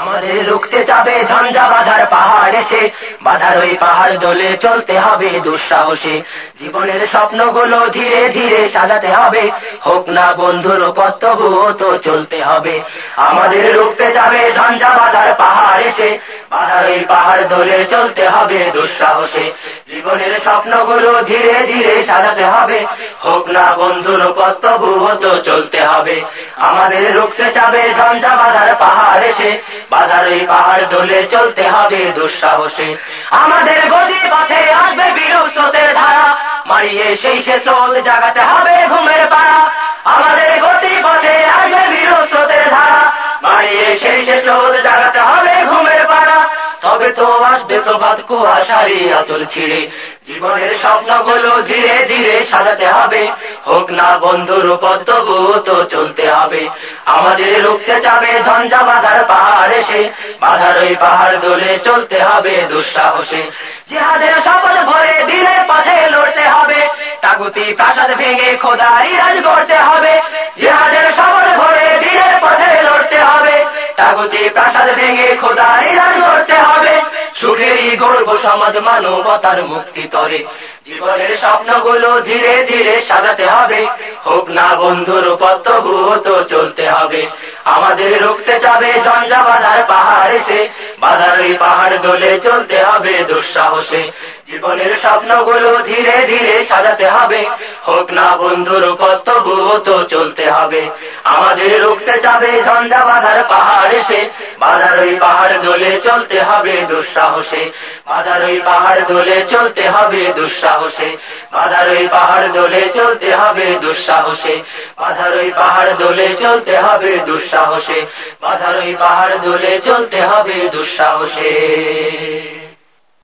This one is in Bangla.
আমাদের রুখতে যাবে ঝঞ্ঝা বাধার পাহাড় এসে। বাধার ওই পাহাড় দলে চলতে হবে দুঃসাহসে। জীবনের স্বপ্নগুলো ধীরে ধীরে সাজাতে হবে। হোক না বন্ধুর পথ তো চলতে হবে। আমাদের রুখতে যাবে ঝঞ্ঝা বাধার এসে বাধার পাহাড় দলে চলতে হবে দুঃসাহসে। জীবনের স্বপ্নগুলো ধীরে ধীরে সাজাতে হবে। হোক না বন্ধুর তবুও চলতে হবে। আমাদের রুখতে যাবে ঝঞ্ঝা বাধার পাহাড় এসে। বাধার ওই পাহাড় দলে চলতে হবে দুঃসাহসে। আমাদের গতি পথে আসবে বিরূপ স্রোতের ধারা। মারিয়ে সেই সে স্রোত জাগাতে হবে ঘুমের পাড়া। আমাদের গতি পথে আসবে বিরূপ তবে তো আসবে প্রভাত কুয়াশারি আচল ছিঁড়ে। জীবনের স্বপ্নগুলো ধীরে ধীরে সাজাতে হবে। হোক না বন্ধুর পথ তবু তো চলতে হবে। আমাদের রুখতে চাবে ঝঞ্ঝা বাধার পাহাড় এসে। বাধার ওই পাহাড় দোলে চলতে হবে দুঃসাহসে। জিহাদের সকল ভরে দিনের তাগুতি প্রাসাদ ভেঙে খোদাই রাজ করতে হবে। সুখেরই গর্ব সমাজ মানবতার মুক্তি তরে। জীবনের স্বপ্নগুলো ধীরে ধীরে সাজাতে হবে। হোক না বন্ধুর পথ তো চলতে হবে। আমাদের রুখতে যাবে বাধার পাহাড় এসে বাধার ওই পাহাড় দোলে চলতে হবে দুঃসাহসে। জীবনের স্বপ্নগুলো ধীরে ধীরে সাজাতে হবে। হোক না বন্ধুর কর্তব্য তো চলতে হবে। আমাদের রুখতে যাবে ঝঞ্ঝা বাধার পাহাড় এসে বাধার ওই পাহাড় দোলে চলতে হবে দুঃসাহসে। বাধার ওই পাহাড় দোলে চলতে হবে দুঃসাহসে। বাধার ওই পাহাড় দোলে চলতে হবে দুঃসাহসে। বাধার ওই পাহাড় দোলে চলতে হবে দুঃসাহসে। বাধার ওই পাহাড় দোলে চলতে হবে দুঃসাহসে।